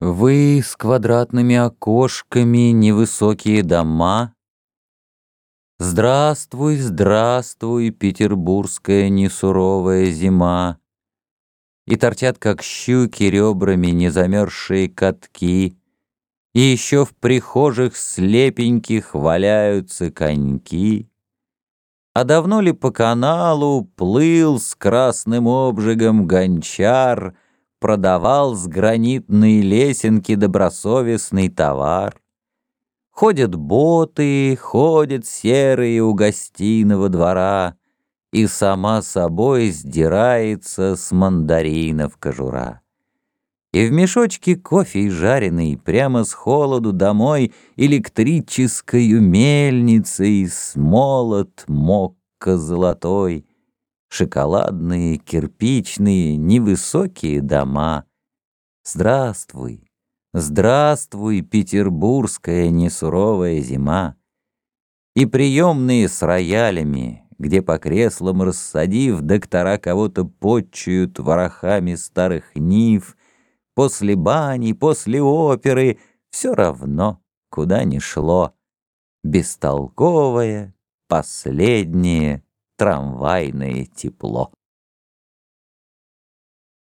Вы с квадратными окошками, невысокие дома. Здравствуй, здравствуй, петербургская несуровая зима. И торчат, как щуки, ребрами незамерзшие катки, И еще в прихожих слепеньких валяются коньки. А давно ли по каналу плыл с красным обжигом гончар — продавал с гранитной лесенки добросовестный товар. Ходят боты, ходят серые у гостиного двора, И сама собой сдирается с мандаринов кожура. И в мешочке кофе жареный прямо с холоду домой Электрическою мельницей смолот мокко золотой — шоколадные, кирпичные, невысокие дома. Здравствуй, здравствуй, петербургская несуровая зима. И приемные с роялями, где по креслам рассадив, доктора кого-то подчуют ворохами старых нив, после бани, после оперы, все равно, куда ни шло, бестолковое, последнее — трамвайное тепло.